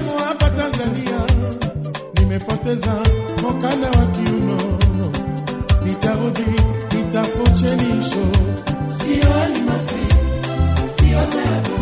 hapa Tanzania. Nimepoteza mokanda wa kiuno, nitarudi nitafuchenisho, sio alimasi, sio zero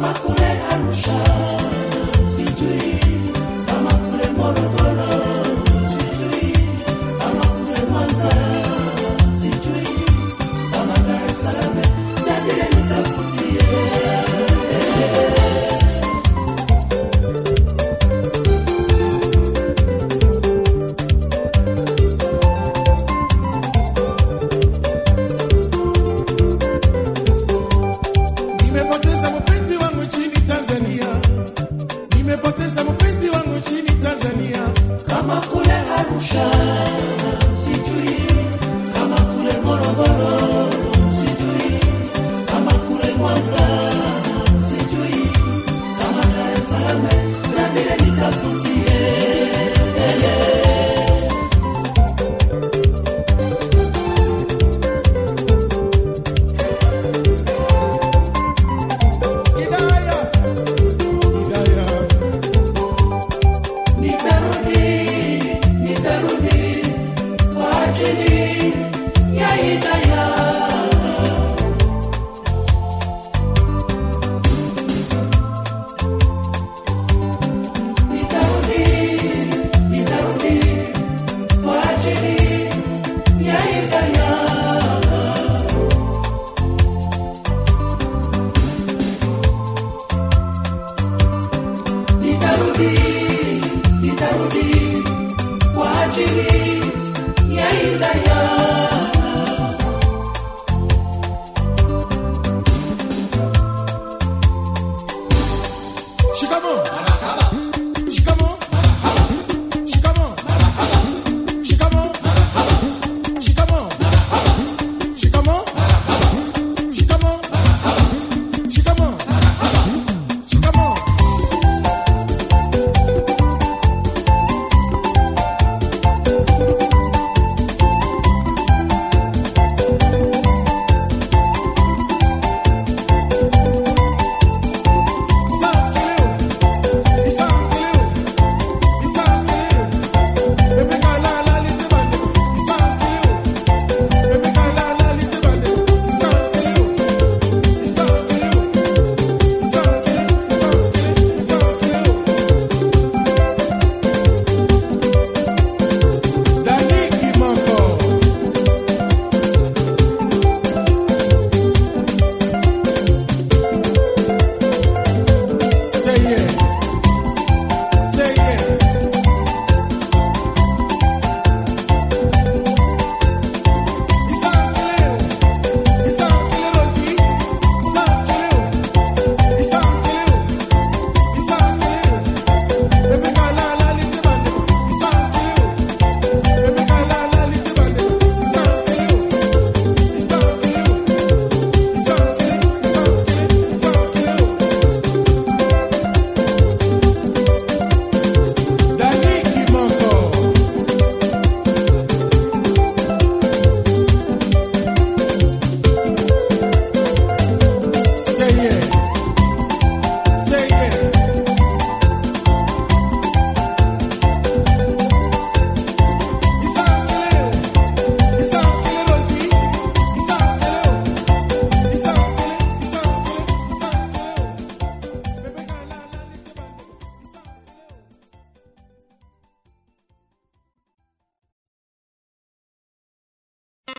Makule Arusha. ajili ya hidaya